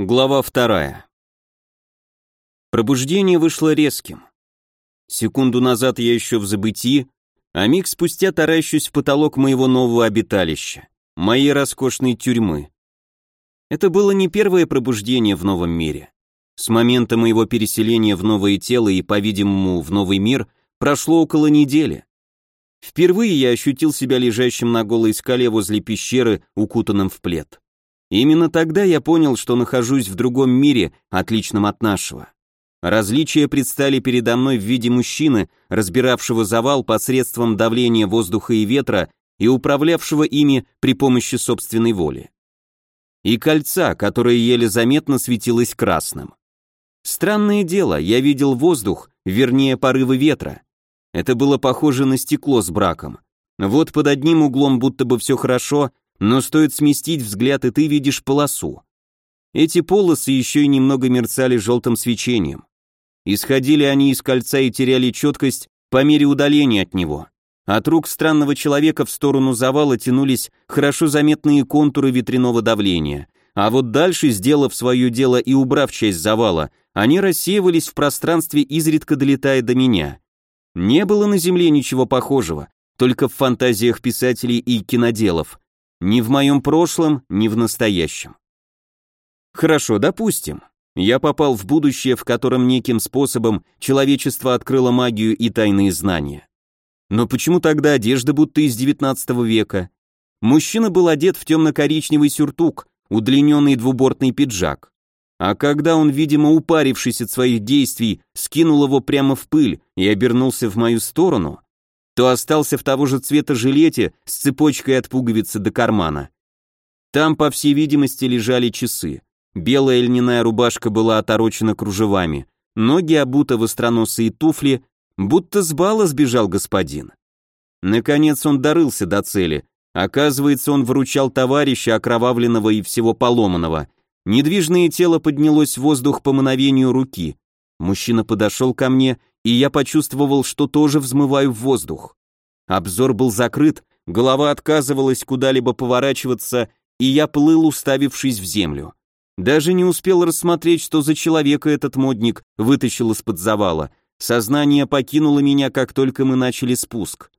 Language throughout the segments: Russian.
Глава вторая. Пробуждение вышло резким. Секунду назад я еще в забытии, а миг спустя таращусь в потолок моего нового обиталища, моей роскошной тюрьмы. Это было не первое пробуждение в новом мире. С момента моего переселения в новое тело и, по-видимому, в новый мир прошло около недели. Впервые я ощутил себя лежащим на голой скале возле пещеры, укутанным в плед. Именно тогда я понял, что нахожусь в другом мире, отличном от нашего. Различия предстали передо мной в виде мужчины, разбиравшего завал посредством давления воздуха и ветра и управлявшего ими при помощи собственной воли. И кольца, которое еле заметно светилось красным. Странное дело, я видел воздух, вернее порывы ветра. Это было похоже на стекло с браком. Вот под одним углом будто бы все хорошо, но стоит сместить взгляд, и ты видишь полосу. Эти полосы еще и немного мерцали желтым свечением. Исходили они из кольца и теряли четкость по мере удаления от него. От рук странного человека в сторону завала тянулись хорошо заметные контуры ветряного давления, а вот дальше, сделав свое дело и убрав часть завала, они рассеивались в пространстве, изредка долетая до меня. Не было на Земле ничего похожего, только в фантазиях писателей и киноделов, ни в моем прошлом, ни в настоящем. Хорошо, допустим. Я попал в будущее, в котором неким способом человечество открыло магию и тайные знания. Но почему тогда одежда будто из 19 века? Мужчина был одет в темно-коричневый сюртук, удлиненный двубортный пиджак. А когда он, видимо, упарившись от своих действий, скинул его прямо в пыль и обернулся в мою сторону, то остался в того же цвета жилете с цепочкой от пуговицы до кармана. Там, по всей видимости, лежали часы. Белая льняная рубашка была оторочена кружевами, ноги обуты в остроносые туфли, будто с бала сбежал господин. Наконец он дорылся до цели. Оказывается, он выручал товарища, окровавленного и всего поломанного. Недвижное тело поднялось в воздух по мановению руки. Мужчина подошел ко мне и я почувствовал, что тоже взмываю в воздух. Обзор был закрыт, голова отказывалась куда-либо поворачиваться, и я плыл, уставившись в землю. Даже не успел рассмотреть, что за человека этот модник вытащил из-под завала. Сознание покинуло меня, как только мы начали спуск.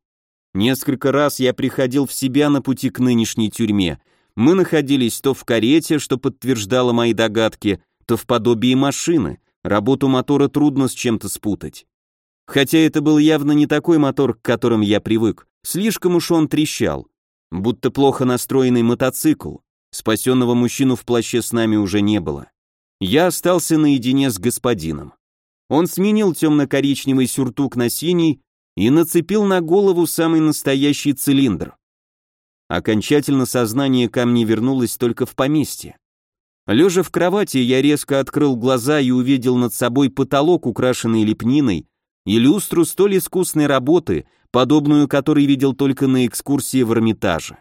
Несколько раз я приходил в себя на пути к нынешней тюрьме. Мы находились то в карете, что подтверждало мои догадки, то в подобии машины. Работу мотора трудно с чем-то спутать. Хотя это был явно не такой мотор, к которым я привык. Слишком уж он трещал. Будто плохо настроенный мотоцикл. Спасенного мужчину в плаще с нами уже не было. Я остался наедине с господином. Он сменил темно-коричневый сюртук на синий и нацепил на голову самый настоящий цилиндр. Окончательно сознание ко мне вернулось только в поместье. Лежа в кровати, я резко открыл глаза и увидел над собой потолок, украшенный лепниной, и люстру столь искусной работы, подобную которой видел только на экскурсии в Эрмитаже.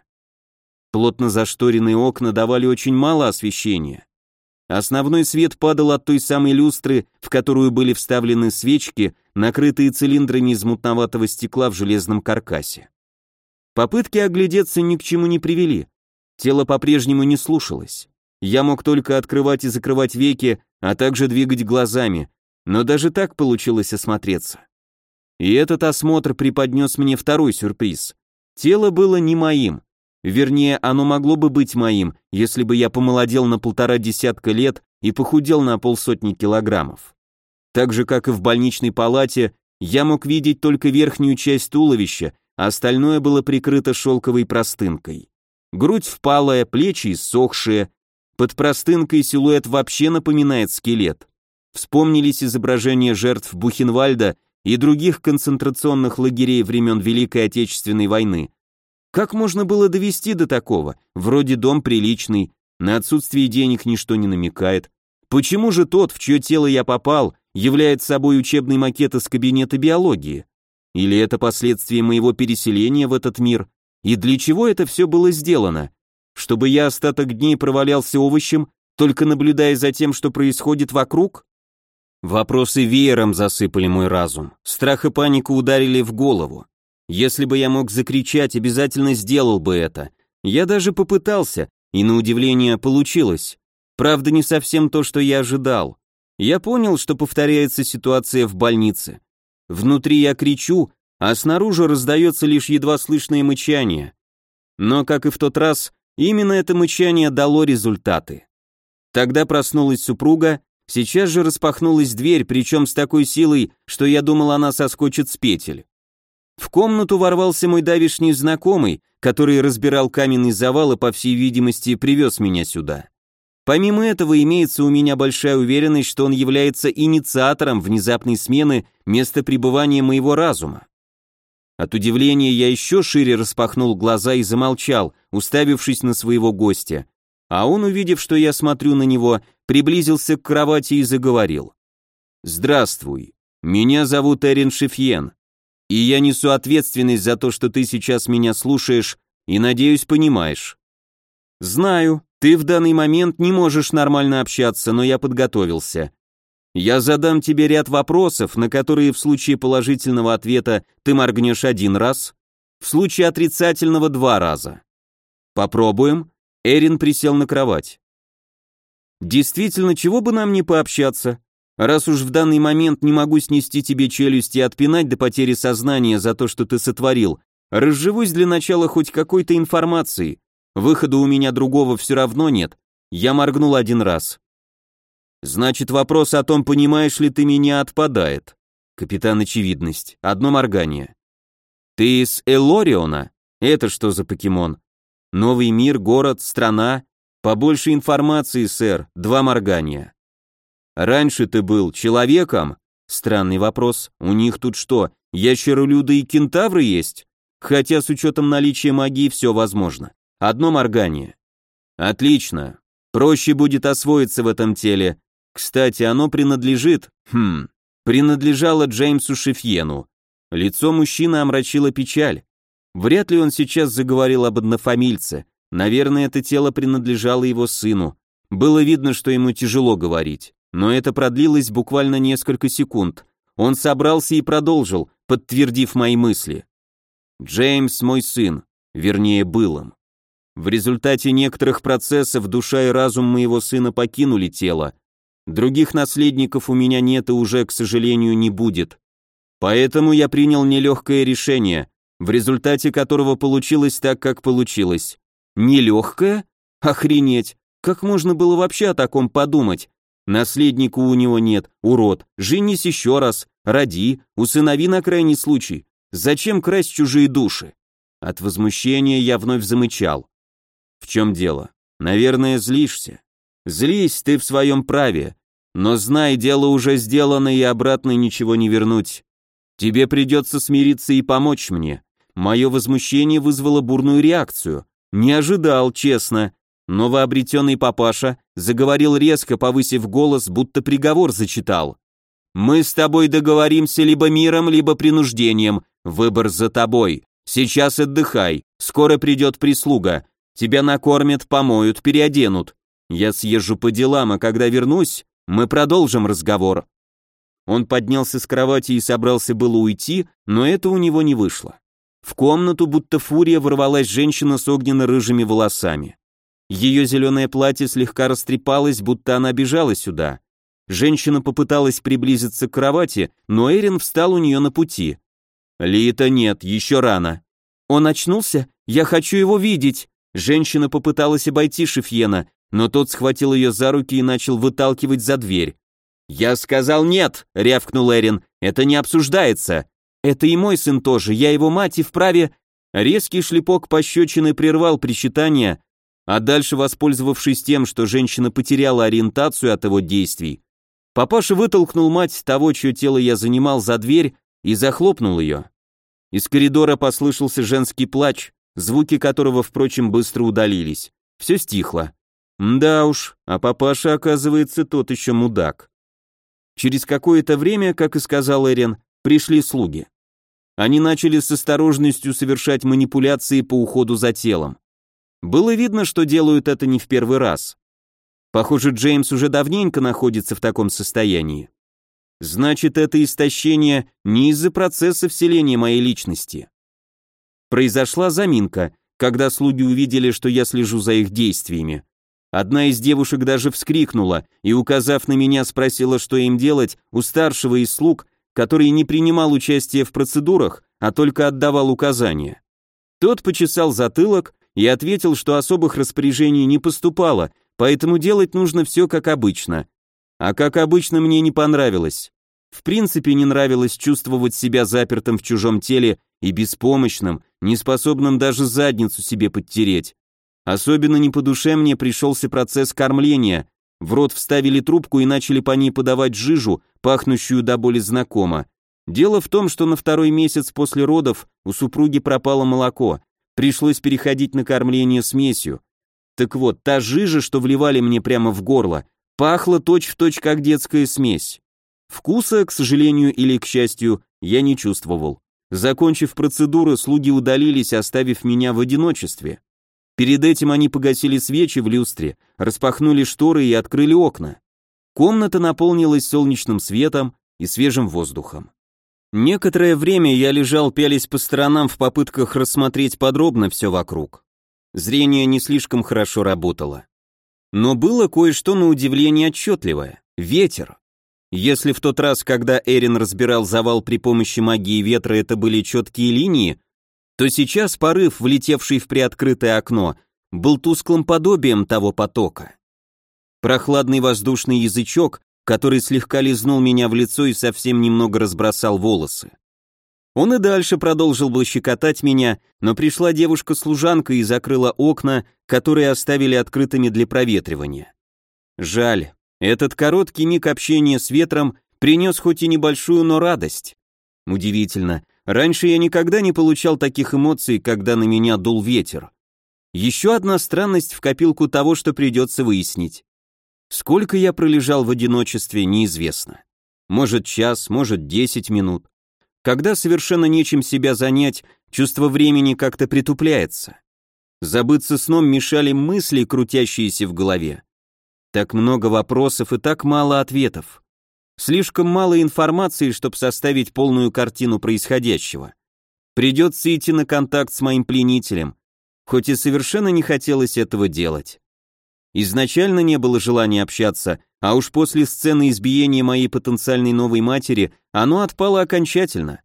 Плотно зашторенные окна давали очень мало освещения. Основной свет падал от той самой люстры, в которую были вставлены свечки, накрытые цилиндрами из мутноватого стекла в железном каркасе. Попытки оглядеться ни к чему не привели. Тело по-прежнему не слушалось. Я мог только открывать и закрывать веки, а также двигать глазами, но даже так получилось осмотреться. И этот осмотр преподнес мне второй сюрприз. Тело было не моим. Вернее, оно могло бы быть моим, если бы я помолодел на полтора десятка лет и похудел на полсотни килограммов. Так же, как и в больничной палате, я мог видеть только верхнюю часть туловища, а остальное было прикрыто шелковой простынкой. Грудь впалая, плечи иссохшие, под простынкой силуэт вообще напоминает скелет. Вспомнились изображения жертв Бухенвальда и других концентрационных лагерей времен Великой Отечественной войны. Как можно было довести до такого? Вроде дом приличный, на отсутствие денег ничто не намекает. Почему же тот, в чье тело я попал, является собой учебный макет из кабинета биологии? Или это последствия моего переселения в этот мир? И для чего это все было сделано? Чтобы я остаток дней провалялся овощем, только наблюдая за тем, что происходит вокруг? Вопросы веером засыпали мой разум. Страх и паника ударили в голову. Если бы я мог закричать, обязательно сделал бы это. Я даже попытался, и на удивление получилось. Правда, не совсем то, что я ожидал. Я понял, что повторяется ситуация в больнице. Внутри я кричу, а снаружи раздается лишь едва слышное мычание. Но, как и в тот раз, именно это мычание дало результаты. Тогда проснулась супруга, сейчас же распахнулась дверь, причем с такой силой, что я думал, она соскочит с петель. В комнату ворвался мой давишний знакомый, который разбирал каменный завал и, по всей видимости, привез меня сюда. Помимо этого, имеется у меня большая уверенность, что он является инициатором внезапной смены места пребывания моего разума. От удивления я еще шире распахнул глаза и замолчал, уставившись на своего гостя. А он, увидев, что я смотрю на него, приблизился к кровати и заговорил. «Здравствуй. Меня зовут Эрин Шефьен. И я несу ответственность за то, что ты сейчас меня слушаешь и, надеюсь, понимаешь. Знаю, ты в данный момент не можешь нормально общаться, но я подготовился. Я задам тебе ряд вопросов, на которые в случае положительного ответа ты моргнешь один раз, в случае отрицательного два раза. Попробуем. Эрин присел на кровать. Действительно, чего бы нам не пообщаться? Раз уж в данный момент не могу снести тебе челюсть и отпинать до потери сознания за то, что ты сотворил, разживусь для начала хоть какой-то информацией. Выхода у меня другого все равно нет. Я моргнул один раз. Значит, вопрос о том, понимаешь ли ты меня, отпадает. Капитан Очевидность. Одно моргание. Ты из Элориона? Это что за покемон? Новый мир, город, страна? Побольше информации, сэр. Два моргания. Раньше ты был человеком? Странный вопрос. У них тут что, ящеролюды и кентавры есть? Хотя с учетом наличия магии все возможно. Одно моргание. Отлично. Проще будет освоиться в этом теле. Кстати, оно принадлежит... Хм... Принадлежало Джеймсу Шефьену. Лицо мужчины омрачило печаль. Вряд ли он сейчас заговорил об однофамильце. Наверное, это тело принадлежало его сыну. Было видно, что ему тяжело говорить. Но это продлилось буквально несколько секунд. Он собрался и продолжил, подтвердив мои мысли. Джеймс мой сын, вернее, был им. В результате некоторых процессов душа и разум моего сына покинули тело. Других наследников у меня нет и уже, к сожалению, не будет. Поэтому я принял нелегкое решение, в результате которого получилось так, как получилось. Нелегкое? Охренеть! Как можно было вообще о таком подумать? Наследника у него нет, урод. Женись еще раз, роди, усынови на крайний случай. Зачем красть чужие души? От возмущения я вновь замычал. В чем дело? Наверное, злишься. Злись, ты в своем праве. Но знай, дело уже сделано и обратно ничего не вернуть. Тебе придется смириться и помочь мне. Мое возмущение вызвало бурную реакцию. Не ожидал, честно. Новообретенный папаша заговорил резко, повысив голос, будто приговор зачитал. «Мы с тобой договоримся либо миром, либо принуждением. Выбор за тобой. Сейчас отдыхай. Скоро придет прислуга. Тебя накормят, помоют, переоденут. Я съезжу по делам, а когда вернусь, мы продолжим разговор». Он поднялся с кровати и собрался было уйти, но это у него не вышло. В комнату будто фурия ворвалась женщина с огненно-рыжими волосами. Ее зеленое платье слегка растрепалось, будто она бежала сюда. Женщина попыталась приблизиться к кровати, но Эрин встал у нее на пути. «Лита нет, еще рано». «Он очнулся? Я хочу его видеть!» Женщина попыталась обойти Шефьена, но тот схватил ее за руки и начал выталкивать за дверь. «Я сказал нет!» — рявкнул Эрин. «Это не обсуждается!» «Это и мой сын тоже, я его мать и вправе...» Резкий шлепок пощечины прервал причитание, а дальше, воспользовавшись тем, что женщина потеряла ориентацию от его действий, папаша вытолкнул мать того, чье тело я занимал, за дверь и захлопнул ее. Из коридора послышался женский плач, звуки которого, впрочем, быстро удалились. Все стихло. Да уж, а папаша, оказывается, тот еще мудак. Через какое-то время, как и сказал Эрен, пришли слуги. Они начали с осторожностью совершать манипуляции по уходу за телом. Было видно, что делают это не в первый раз. Похоже, Джеймс уже давненько находится в таком состоянии. Значит, это истощение не из-за процесса вселения моей личности. Произошла заминка, когда слуги увидели, что я слежу за их действиями. Одна из девушек даже вскрикнула и, указав на меня, спросила, что им делать у старшего из слуг, который не принимал участия в процедурах, а только отдавал указания. Тот почесал затылок и ответил, что особых распоряжений не поступало, поэтому делать нужно все как обычно. А как обычно мне не понравилось. В принципе, не нравилось чувствовать себя запертым в чужом теле и беспомощным, неспособным даже задницу себе подтереть. Особенно не по душе мне пришелся процесс кормления. В рот вставили трубку и начали по ней подавать жижу, пахнущую до боли знакомо. Дело в том, что на второй месяц после родов у супруги пропало молоко, пришлось переходить на кормление смесью. Так вот, та жижа, что вливали мне прямо в горло, пахла точь-в-точь точь как детская смесь. Вкуса, к сожалению или к счастью, я не чувствовал. Закончив процедуру, слуги удалились, оставив меня в одиночестве. Перед этим они погасили свечи в люстре, распахнули шторы и открыли окна. Комната наполнилась солнечным светом и свежим воздухом. Некоторое время я лежал пялись по сторонам в попытках рассмотреть подробно все вокруг. Зрение не слишком хорошо работало. Но было кое-что на удивление отчетливое. Ветер. Если в тот раз, когда Эрин разбирал завал при помощи магии ветра, это были четкие линии, то сейчас порыв, влетевший в приоткрытое окно, был тусклым подобием того потока. Прохладный воздушный язычок, который слегка лизнул меня в лицо и совсем немного разбросал волосы. Он и дальше продолжил бы щекотать меня, но пришла девушка-служанка и закрыла окна, которые оставили открытыми для проветривания. Жаль, этот короткий миг общения с ветром принес хоть и небольшую, но радость. Удивительно, Раньше я никогда не получал таких эмоций, когда на меня дул ветер. Еще одна странность в копилку того, что придется выяснить. Сколько я пролежал в одиночестве, неизвестно. Может час, может десять минут. Когда совершенно нечем себя занять, чувство времени как-то притупляется. Забыться сном мешали мысли, крутящиеся в голове. Так много вопросов и так мало ответов. Слишком мало информации, чтобы составить полную картину происходящего. Придется идти на контакт с моим пленителем, хоть и совершенно не хотелось этого делать. Изначально не было желания общаться, а уж после сцены избиения моей потенциальной новой матери оно отпало окончательно.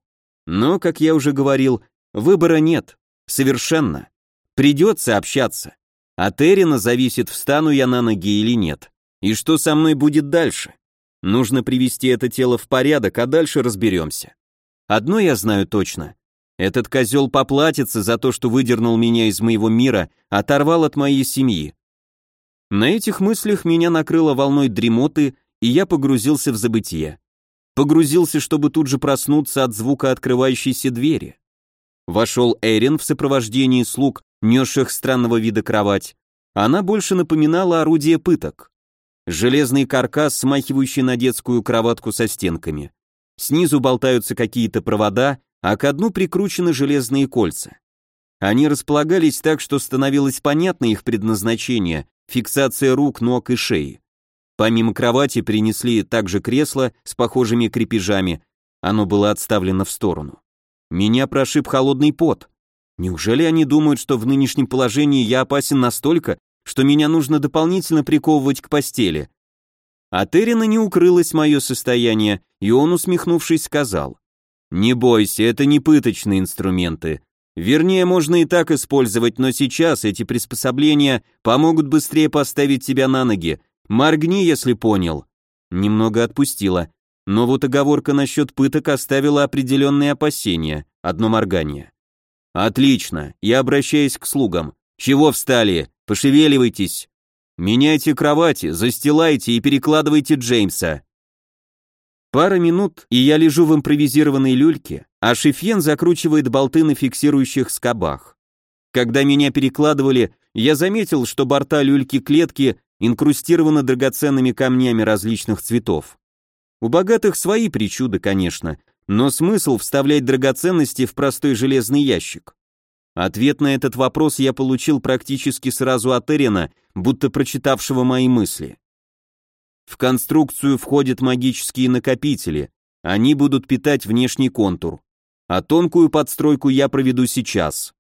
Но, как я уже говорил, выбора нет. Совершенно. Придется общаться. От Эрина зависит, встану я на ноги или нет. И что со мной будет дальше. Нужно привести это тело в порядок, а дальше разберемся. Одно я знаю точно. Этот козел поплатится за то, что выдернул меня из моего мира, оторвал от моей семьи. На этих мыслях меня накрыло волной дремоты, и я погрузился в забытие. Погрузился, чтобы тут же проснуться от звука открывающейся двери. Вошел Эрин в сопровождении слуг, несших странного вида кровать. Она больше напоминала орудие пыток. Железный каркас, смахивающий на детскую кроватку со стенками. Снизу болтаются какие-то провода, а к дну прикручены железные кольца. Они располагались так, что становилось понятно их предназначение, фиксация рук, ног и шеи. Помимо кровати принесли также кресло с похожими крепежами, оно было отставлено в сторону. Меня прошиб холодный пот. Неужели они думают, что в нынешнем положении я опасен настолько, что меня нужно дополнительно приковывать к постели. От Эрина не укрылось мое состояние, и он, усмехнувшись, сказал, «Не бойся, это не пыточные инструменты. Вернее, можно и так использовать, но сейчас эти приспособления помогут быстрее поставить тебя на ноги. Моргни, если понял». Немного отпустила, но вот оговорка насчет пыток оставила определенные опасения, одно моргание. «Отлично, я обращаюсь к слугам. Чего встали? Пошевеливайтесь. Меняйте кровати, застилайте и перекладывайте Джеймса. Пара минут, и я лежу в импровизированной люльке, а Шефьен закручивает болты на фиксирующих скобах. Когда меня перекладывали, я заметил, что борта люльки-клетки инкрустированы драгоценными камнями различных цветов. У богатых свои причуды, конечно, но смысл вставлять драгоценности в простой железный ящик. Ответ на этот вопрос я получил практически сразу от Эрина, будто прочитавшего мои мысли. В конструкцию входят магические накопители, они будут питать внешний контур, а тонкую подстройку я проведу сейчас.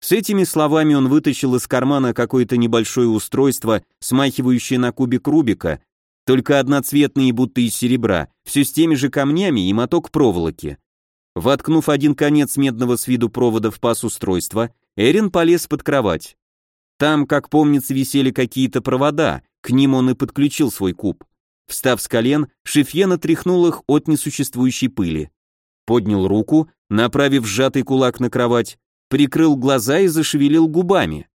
С этими словами он вытащил из кармана какое-то небольшое устройство, смахивающее на кубик Рубика, только одноцветные, будто из серебра, все с теми же камнями и моток проволоки. Воткнув один конец медного с виду провода в паз устройства, Эрин полез под кровать. Там, как помнится, висели какие-то провода, к ним он и подключил свой куб. Встав с колен, Шефьен отряхнул их от несуществующей пыли. Поднял руку, направив сжатый кулак на кровать, прикрыл глаза и зашевелил губами.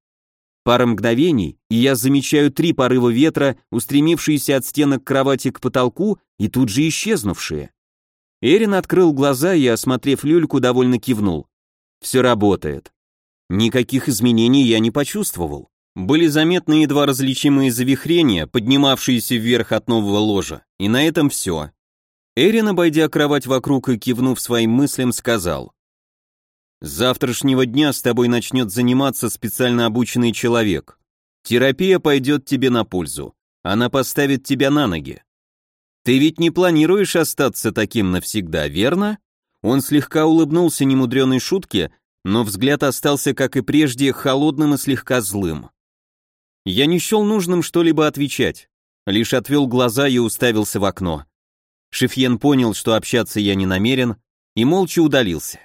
Пара мгновений, и я замечаю три порыва ветра, устремившиеся от стенок кровати к потолку и тут же исчезнувшие. Эрин открыл глаза и, осмотрев люльку, довольно кивнул. Все работает. Никаких изменений я не почувствовал. Были заметны едва различимые завихрения, поднимавшиеся вверх от нового ложа, и на этом все. Эрин, обойдя кровать вокруг и кивнув своим мыслям, сказал. «С завтрашнего дня с тобой начнет заниматься специально обученный человек. Терапия пойдет тебе на пользу. Она поставит тебя на ноги. Ты ведь не планируешь остаться таким навсегда, верно?» Он слегка улыбнулся немудреной шутке, но взгляд остался, как и прежде, холодным и слегка злым. Я не счел нужным что-либо отвечать, лишь отвел глаза и уставился в окно. Шефьен понял, что общаться я не намерен, и молча удалился.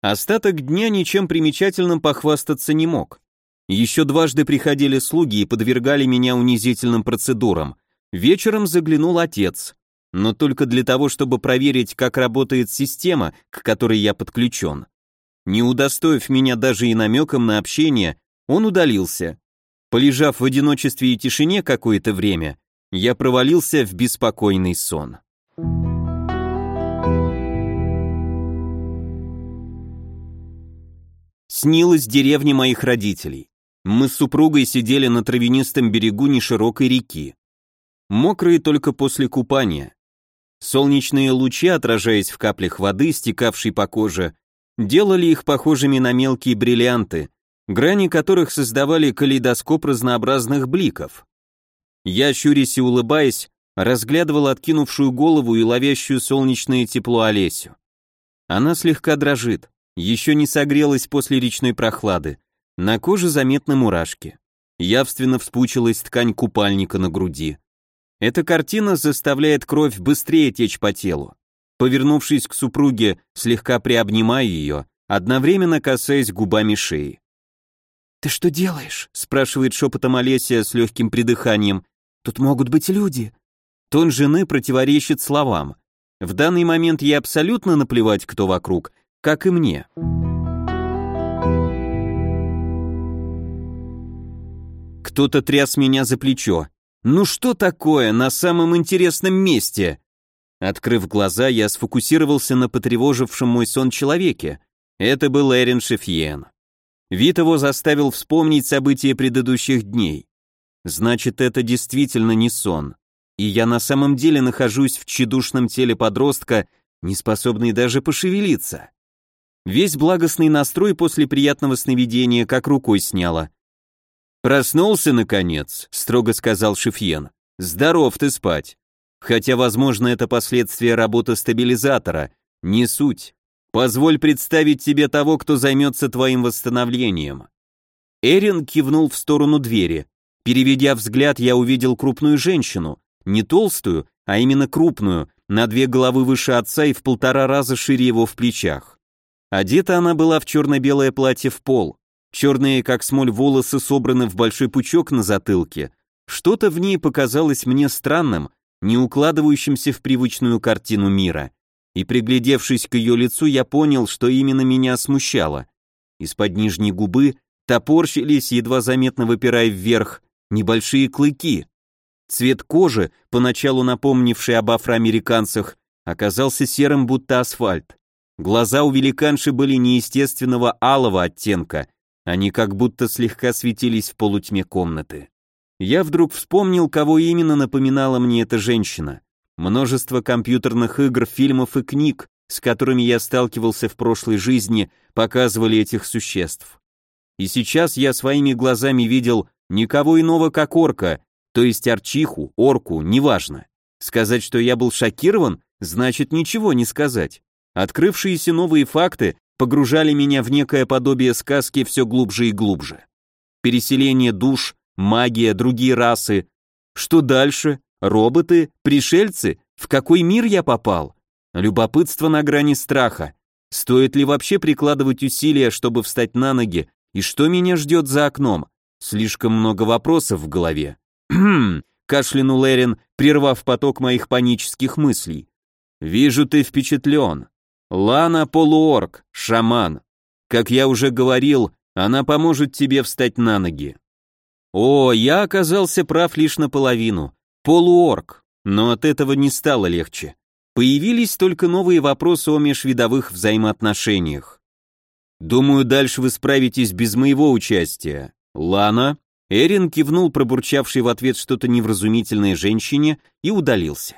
Остаток дня ничем примечательным похвастаться не мог. Еще дважды приходили слуги и подвергали меня унизительным процедурам. Вечером заглянул отец, но только для того, чтобы проверить, как работает система, к которой я подключен. Не удостоив меня даже и намеком на общение, он удалился, Полежав в одиночестве и тишине какое-то время, я провалился в беспокойный сон. Снилась деревня моих родителей. Мы с супругой сидели на травянистом берегу неширокой реки. Мокрые только после купания. Солнечные лучи, отражаясь в каплях воды, стекавшей по коже, делали их похожими на мелкие бриллианты, грани которых создавали калейдоскоп разнообразных бликов. Я, щурясь и улыбаясь, разглядывал откинувшую голову и ловящую солнечное тепло Олесю. Она слегка дрожит, еще не согрелась после речной прохлады, на коже заметны мурашки. Явственно вспучилась ткань купальника на груди. Эта картина заставляет кровь быстрее течь по телу. Повернувшись к супруге, слегка приобнимаю ее, одновременно касаясь губами шеи. «Ты что делаешь?» — спрашивает шепотом Олеся с легким придыханием. «Тут могут быть люди». Тон жены противоречит словам. В данный момент ей абсолютно наплевать, кто вокруг, как и мне. Кто-то тряс меня за плечо. «Ну что такое на самом интересном месте?» Открыв глаза, я сфокусировался на потревожившем мой сон человеке. Это был Эрин Шефьен. Вид его заставил вспомнить события предыдущих дней. Значит, это действительно не сон. И я на самом деле нахожусь в тщедушном теле подростка, не способный даже пошевелиться. Весь благостный настрой после приятного сновидения как рукой сняло. «Проснулся, наконец», — строго сказал Шефьен. «Здоров ты спать. Хотя, возможно, это последствия работы стабилизатора. Не суть. Позволь представить тебе того, кто займется твоим восстановлением». Эрин кивнул в сторону двери. Переведя взгляд, я увидел крупную женщину, не толстую, а именно крупную, на две головы выше отца и в полтора раза шире его в плечах. Одета она была в черно-белое платье в пол, черные, как смоль, волосы собраны в большой пучок на затылке. Что-то в ней показалось мне странным, не укладывающимся в привычную картину мира и приглядевшись к ее лицу, я понял, что именно меня смущало. Из-под нижней губы топорщились, едва заметно выпирая вверх, небольшие клыки. Цвет кожи, поначалу напомнивший об афроамериканцах, оказался серым, будто асфальт. Глаза у великанши были неестественного алого оттенка, они как будто слегка светились в полутьме комнаты. Я вдруг вспомнил, кого именно напоминала мне эта женщина. Множество компьютерных игр, фильмов и книг, с которыми я сталкивался в прошлой жизни, показывали этих существ. И сейчас я своими глазами видел никого иного, как орка, то есть арчиху, орку, неважно. Сказать, что я был шокирован, значит ничего не сказать. Открывшиеся новые факты погружали меня в некое подобие сказки все глубже и глубже. Переселение душ, магия, другие расы. Что дальше? Роботы? Пришельцы? В какой мир я попал? Любопытство на грани страха. Стоит ли вообще прикладывать усилия, чтобы встать на ноги? И что меня ждет за окном? Слишком много вопросов в голове. «Хм», — кашлянул Эрин, прервав поток моих панических мыслей. «Вижу, ты впечатлен. Лана полуорг, шаман. Как я уже говорил, она поможет тебе встать на ноги». О, я оказался прав лишь наполовину. Полуорг. Но от этого не стало легче. Появились только новые вопросы о межвидовых взаимоотношениях. Думаю, дальше вы справитесь без моего участия. Лана? Эрин кивнул пробурчавший в ответ что-то невразумительное женщине и удалился.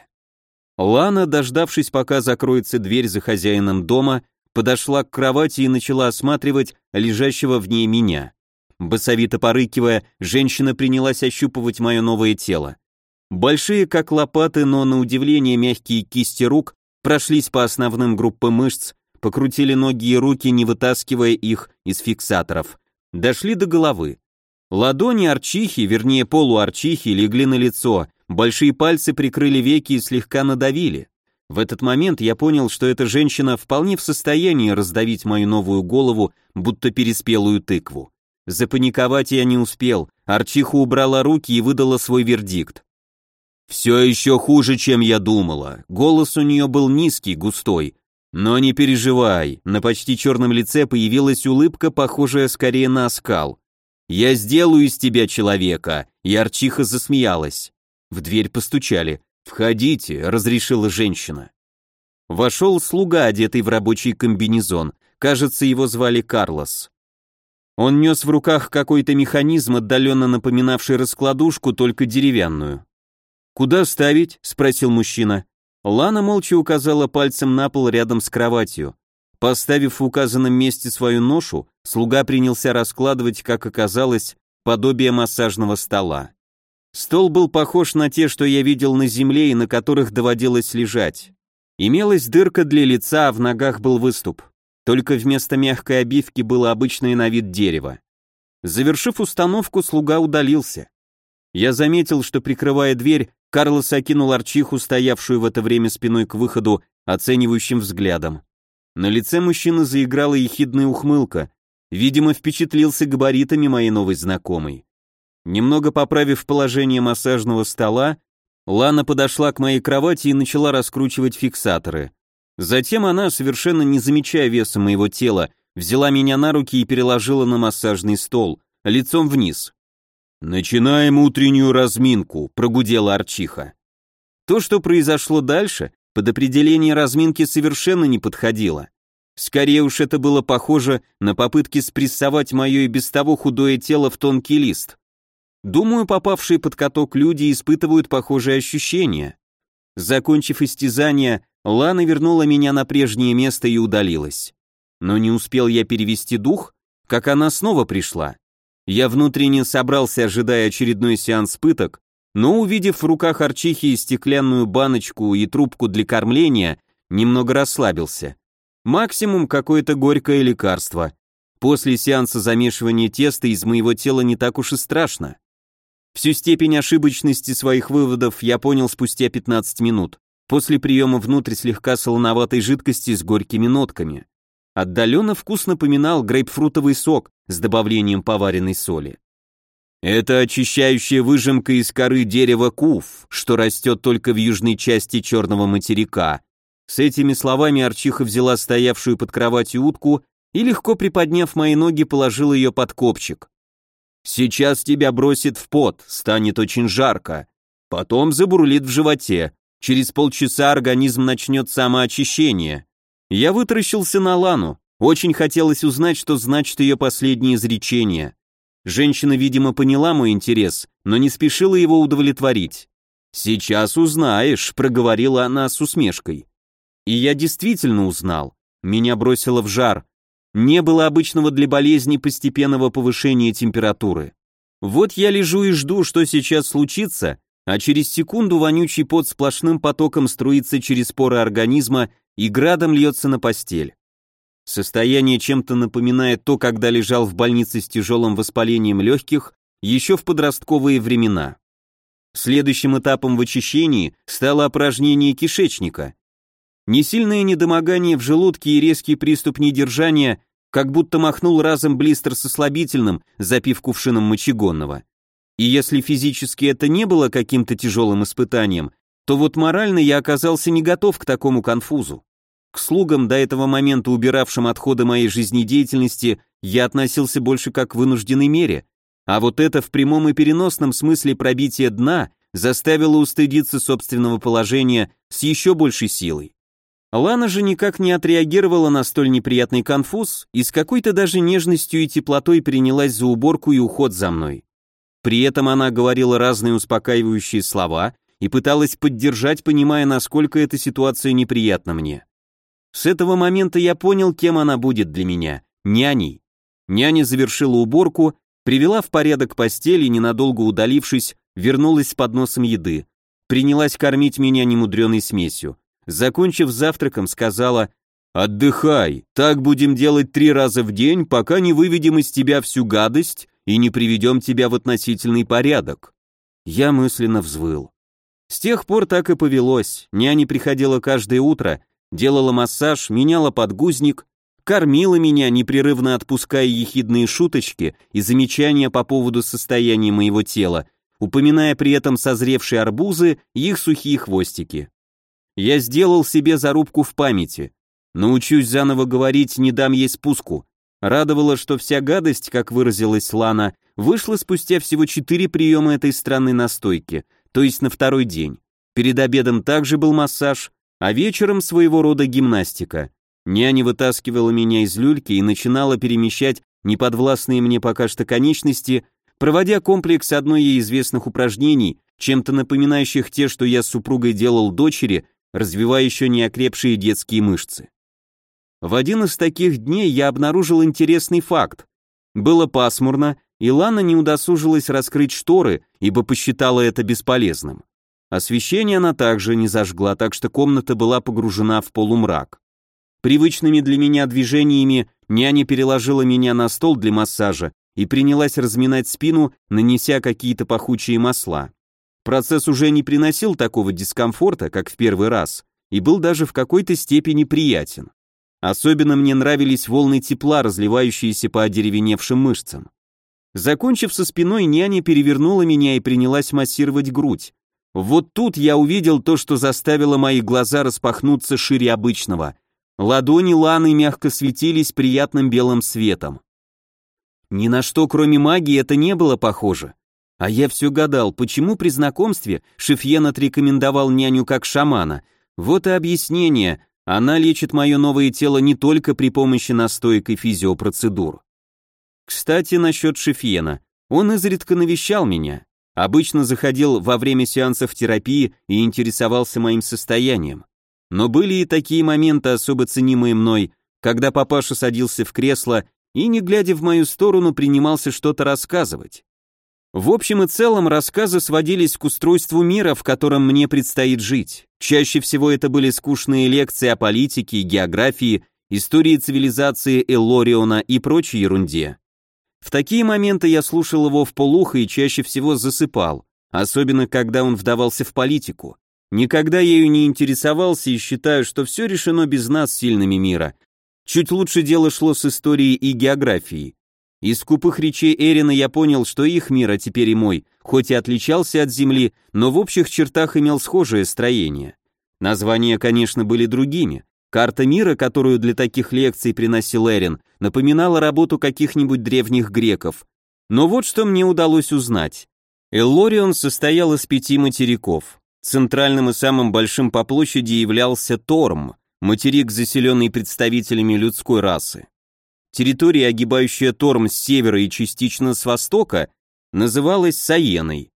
Лана, дождавшись, пока закроется дверь за хозяином дома, подошла к кровати и начала осматривать лежащего в ней меня. Басовито порыкивая, женщина принялась ощупывать мое новое тело. Большие, как лопаты, но на удивление мягкие кисти рук прошлись по основным группам мышц, покрутили ноги и руки, не вытаскивая их из фиксаторов. Дошли до головы. Ладони арчихи, вернее полуарчихи, легли на лицо, большие пальцы прикрыли веки и слегка надавили. В этот момент я понял, что эта женщина вполне в состоянии раздавить мою новую голову, будто переспелую тыкву. Запаниковать я не успел, арчиха убрала руки и выдала свой вердикт. «Все еще хуже, чем я думала. Голос у нее был низкий, густой. Но не переживай, на почти черном лице появилась улыбка, похожая скорее на оскал. «Я сделаю из тебя человека!» И Арчиха засмеялась. В дверь постучали. «Входите», — разрешила женщина. Вошел слуга, одетый в рабочий комбинезон. Кажется, его звали Карлос. Он нес в руках какой-то механизм, отдаленно напоминавший раскладушку, только деревянную. «Куда ставить?» — спросил мужчина. Лана молча указала пальцем на пол рядом с кроватью. Поставив в указанном месте свою ношу, слуга принялся раскладывать, как оказалось, подобие массажного стола. Стол был похож на те, что я видел на земле и на которых доводилось лежать. Имелась дырка для лица, а в ногах был выступ. Только вместо мягкой обивки было обычное на вид дерево. Завершив установку, слуга удалился. Я заметил, что, прикрывая дверь, Карлос окинул Арчиху, стоявшую в это время спиной к выходу, оценивающим взглядом. На лице мужчины заиграла ехидная ухмылка. Видимо, впечатлился габаритами моей новой знакомой. Немного поправив положение массажного стола, Лана подошла к моей кровати и начала раскручивать фиксаторы. Затем она, совершенно не замечая веса моего тела, взяла меня на руки и переложила на массажный стол, лицом вниз. «Начинаем утреннюю разминку», — прогудела Арчиха. То, что произошло дальше, под определение разминки совершенно не подходило. Скорее уж это было похоже на попытки спрессовать мое и без того худое тело в тонкий лист. Думаю, попавшие под каток люди испытывают похожие ощущения. Закончив истязание, Лана вернула меня на прежнее место и удалилась. Но не успел я перевести дух, как она снова пришла. Я внутренне собрался, ожидая очередной сеанс пыток, но увидев в руках Арчихи стеклянную баночку и трубку для кормления, немного расслабился. Максимум какое-то горькое лекарство. После сеанса замешивания теста из моего тела не так уж и страшно. Всю степень ошибочности своих выводов я понял спустя 15 минут, после приема внутрь слегка солоноватой жидкости с горькими нотками. Отдаленно вкус напоминал грейпфрутовый сок с добавлением поваренной соли. Это очищающая выжимка из коры дерева куф, что растет только в южной части черного материка. С этими словами Арчиха взяла стоявшую под кроватью утку и, легко приподняв мои ноги, положила ее под копчик. Сейчас тебя бросит в пот, станет очень жарко. Потом забурлит в животе. Через полчаса организм начнет самоочищение. Я вытаращился на Лану. Очень хотелось узнать, что значит ее последнее изречение. Женщина, видимо, поняла мой интерес, но не спешила его удовлетворить. «Сейчас узнаешь», — проговорила она с усмешкой. И я действительно узнал. Меня бросило в жар. Не было обычного для болезни постепенного повышения температуры. Вот я лежу и жду, что сейчас случится, а через секунду вонючий пот сплошным потоком струится через поры организма и градом льется на постель. Состояние чем-то напоминает то, когда лежал в больнице с тяжелым воспалением легких еще в подростковые времена. Следующим этапом в очищении стало опорожнение кишечника. Несильное недомогание в желудке и резкий приступ недержания как будто махнул разом блистер со слабительным, запив кувшином мочегонного. И если физически это не было каким-то тяжелым испытанием, то вот морально я оказался не готов к такому конфузу. К слугам, до этого момента убиравшим отходы моей жизнедеятельности, я относился больше как к вынужденной мере, а вот это в прямом и переносном смысле пробитие дна заставило устыдиться собственного положения с еще большей силой. Лана же никак не отреагировала на столь неприятный конфуз и с какой-то даже нежностью и теплотой принялась за уборку и уход за мной. При этом она говорила разные успокаивающие слова и пыталась поддержать, понимая, насколько эта ситуация неприятна мне. С этого момента я понял, кем она будет для меня – няней. Няня завершила уборку, привела в порядок постель и, ненадолго удалившись, вернулась с подносом еды. Принялась кормить меня немудреной смесью. Закончив завтраком, сказала «Отдыхай, так будем делать три раза в день, пока не выведем из тебя всю гадость и не приведем тебя в относительный порядок». Я мысленно взвыл. С тех пор так и повелось, няня приходила каждое утро, делала массаж, меняла подгузник, кормила меня, непрерывно отпуская ехидные шуточки и замечания по поводу состояния моего тела, упоминая при этом созревшие арбузы и их сухие хвостики. Я сделал себе зарубку в памяти. Научусь заново говорить, не дам ей спуску. Радовало, что вся гадость, как выразилась Лана, вышла спустя всего четыре приема этой странной настойки, то есть на второй день. Перед обедом также был массаж, а вечером своего рода гимнастика. Няня вытаскивала меня из люльки и начинала перемещать неподвластные мне пока что конечности, проводя комплекс одной ей известных упражнений, чем-то напоминающих те, что я с супругой делал дочери, развивая еще не окрепшие детские мышцы. В один из таких дней я обнаружил интересный факт. Было пасмурно, и Лана не удосужилась раскрыть шторы, ибо посчитала это бесполезным. Освещение она также не зажгла, так что комната была погружена в полумрак. Привычными для меня движениями няня переложила меня на стол для массажа и принялась разминать спину, нанеся какие-то пахучие масла. Процесс уже не приносил такого дискомфорта, как в первый раз, и был даже в какой-то степени приятен. Особенно мне нравились волны тепла, разливающиеся по одеревеневшим мышцам. Закончив со спиной, няня перевернула меня и принялась массировать грудь. Вот тут я увидел то, что заставило мои глаза распахнуться шире обычного. Ладони Ланы мягко светились приятным белым светом. Ни на что, кроме магии, это не было похоже. А я все гадал, почему при знакомстве Шефьен отрекомендовал няню как шамана. Вот и объяснение, она лечит мое новое тело не только при помощи настоек и физиопроцедур. Кстати, насчет Шефьена. Он изредка навещал меня. Обычно заходил во время сеансов терапии и интересовался моим состоянием. Но были и такие моменты, особо ценимые мной, когда папаша садился в кресло и, не глядя в мою сторону, принимался что-то рассказывать. В общем и целом рассказы сводились к устройству мира, в котором мне предстоит жить. Чаще всего это были скучные лекции о политике, географии, истории цивилизации Эллориона и прочей ерунде. В такие моменты я слушал его в полухо и чаще всего засыпал, особенно когда он вдавался в политику. Никогда ею не интересовался и считаю, что все решено без нас, сильными мира. Чуть лучше дело шло с историей и географией. Из скупых речей Эрина я понял, что их мир, а теперь и мой, хоть и отличался от Земли, но в общих чертах имел схожее строение. Названия, конечно, были другими. Карта мира, которую для таких лекций приносил Эрин, напоминала работу каких-нибудь древних греков. Но вот что мне удалось узнать. Эллорион состоял из пяти материков. Центральным и самым большим по площади являлся Торм, материк, заселенный представителями людской расы. Территория, огибающая Торм с севера и частично с востока, называлась Саеной.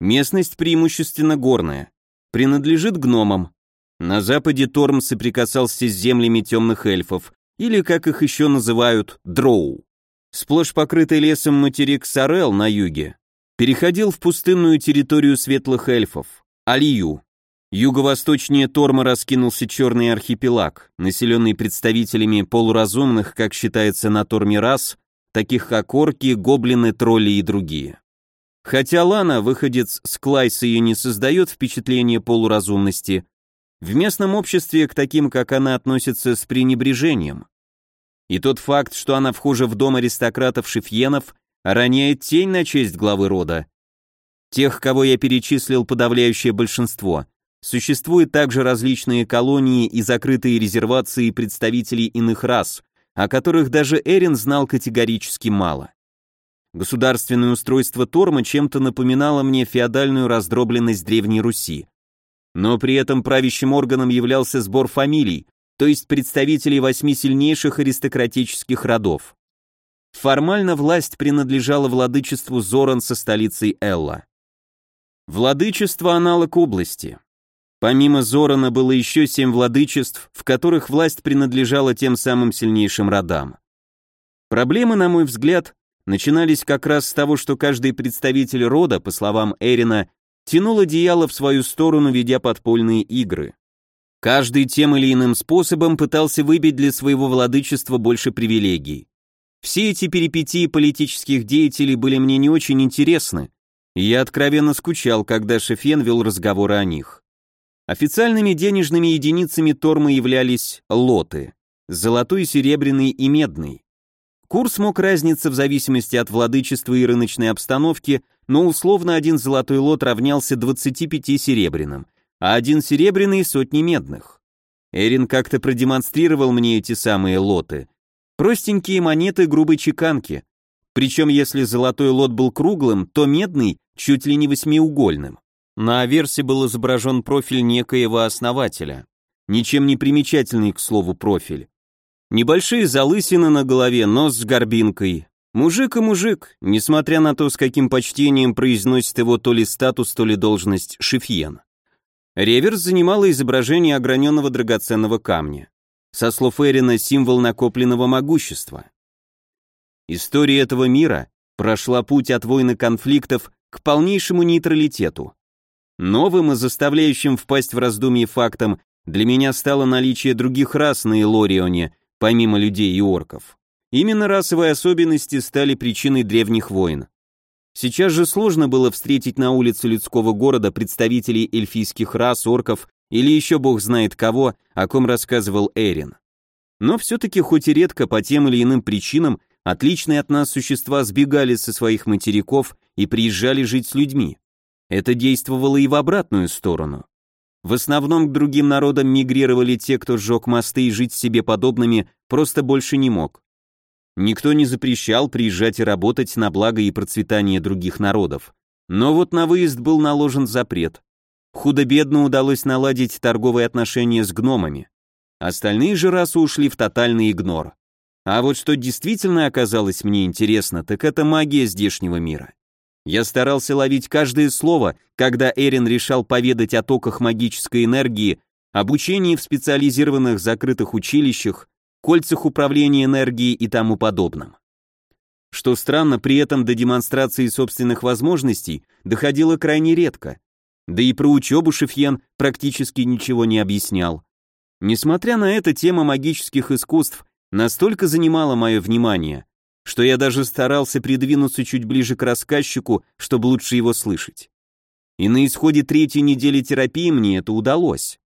Местность преимущественно горная. Принадлежит гномам. На западе Торм соприкасался с землями темных эльфов, или, как их еще называют, дроу. Сплошь покрытый лесом материк Сарел на юге переходил в пустынную территорию светлых эльфов, Алию. Юго-восточнее Торма раскинулся черный архипелаг, населенный представителями полуразумных, как считается на Торме рас, таких как орки, гоблины, тролли и другие. Хотя Лана, выходец с Клайса, и не создает впечатление полуразумности, в местном обществе к таким, как она, относятся с пренебрежением. И тот факт, что она вхожа в дом аристократов-шефьенов, роняет тень на честь главы рода. Тех, кого я перечислил, подавляющее большинство. Существуют также различные колонии и закрытые резервации представителей иных рас, о которых даже Эрин знал категорически мало. Государственное устройство Торма чем-то напоминало мне феодальную раздробленность Древней Руси. Но при этом правящим органом являлся сбор фамилий, то есть представителей восьми сильнейших аристократических родов. Формально власть принадлежала владычеству Зоран со столицей Элла. Владычество – аналог области. Помимо Зорана было еще семь владычеств, в которых власть принадлежала тем самым сильнейшим родам. Проблемы, на мой взгляд, начинались как раз с того, что каждый представитель рода, по словам Эрина, тянул одеяло в свою сторону, ведя подпольные игры. Каждый тем или иным способом пытался выбить для своего владычества больше привилегий. Все эти перипетии политических деятелей были мне не очень интересны, и я откровенно скучал, когда Шефен вел разговоры о них. Официальными денежными единицами Торма являлись лоты – золотой, серебряный и медный. Курс мог разниться в зависимости от владычества и рыночной обстановки, но условно один золотой лот равнялся 25 серебряным, а один серебряный – сотни медных. Эрин как-то продемонстрировал мне эти самые лоты. Простенькие монеты грубой чеканки. Причем если золотой лот был круглым, то медный – чуть ли не восьмиугольным. На аверсе был изображен профиль некоего основателя. Ничем не примечательный, к слову, профиль. Небольшие залысины на голове, нос с горбинкой. Мужик и мужик, несмотря на то, с каким почтением произносит его то ли статус, то ли должность шефьен. Реверс занимало изображение ограненного драгоценного камня. Со слов Эрина, символ накопленного могущества. История этого мира прошла путь от войны конфликтов к полнейшему нейтралитету. Новым и заставляющим впасть в раздумье фактом для меня стало наличие других рас на Илорионе, помимо людей и орков. Именно расовые особенности стали причиной древних войн. Сейчас же сложно было встретить на улице людского города представителей эльфийских рас, орков или еще бог знает кого, о ком рассказывал Эрин. Но все-таки хоть и редко по тем или иным причинам отличные от нас существа сбегали со своих материков и приезжали жить с людьми. Это действовало и в обратную сторону. В основном к другим народам мигрировали те, кто сжег мосты и жить себе подобными просто больше не мог. Никто не запрещал приезжать и работать на благо и процветание других народов. Но вот на выезд был наложен запрет. Худо-бедно удалось наладить торговые отношения с гномами. Остальные же расы ушли в тотальный игнор. А вот что действительно оказалось мне интересно, так это магия здешнего мира. Я старался ловить каждое слово, когда Эрин решал поведать о токах магической энергии, обучении в специализированных закрытых училищах, кольцах управления энергией и тому подобном. Что странно, при этом до демонстрации собственных возможностей доходило крайне редко. Да и про учебу Шефьен практически ничего не объяснял. Несмотря на это, тема магических искусств настолько занимала мое внимание, что я даже старался придвинуться чуть ближе к рассказчику, чтобы лучше его слышать. И на исходе третьей недели терапии мне это удалось.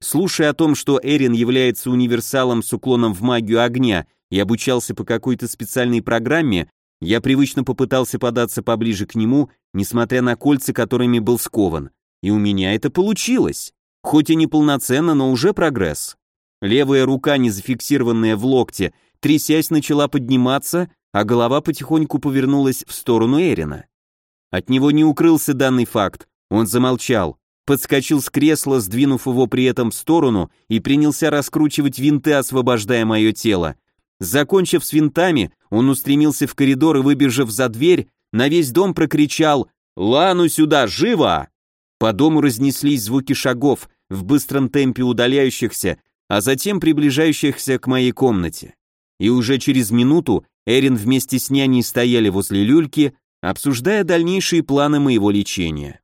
Слушая о том, что Эрин является универсалом с уклоном в магию огня и обучался по какой-то специальной программе, я привычно попытался податься поближе к нему, несмотря на кольца, которыми был скован. И у меня это получилось. Хоть и не полноценно, но уже прогресс. Левая рука, не зафиксированная в локте, трясясь, начала подниматься, а голова потихоньку повернулась в сторону Эрина. От него не укрылся данный факт, он замолчал, подскочил с кресла, сдвинув его при этом в сторону и принялся раскручивать винты, освобождая мое тело. Закончив с винтами, он устремился в коридор и, выбежав за дверь, на весь дом прокричал «Лану сюда, живо!» По дому разнеслись звуки шагов, в быстром темпе удаляющихся, а затем приближающихся к моей комнате. И уже через минуту Эрин вместе с няней стояли возле люльки, обсуждая дальнейшие планы моего лечения.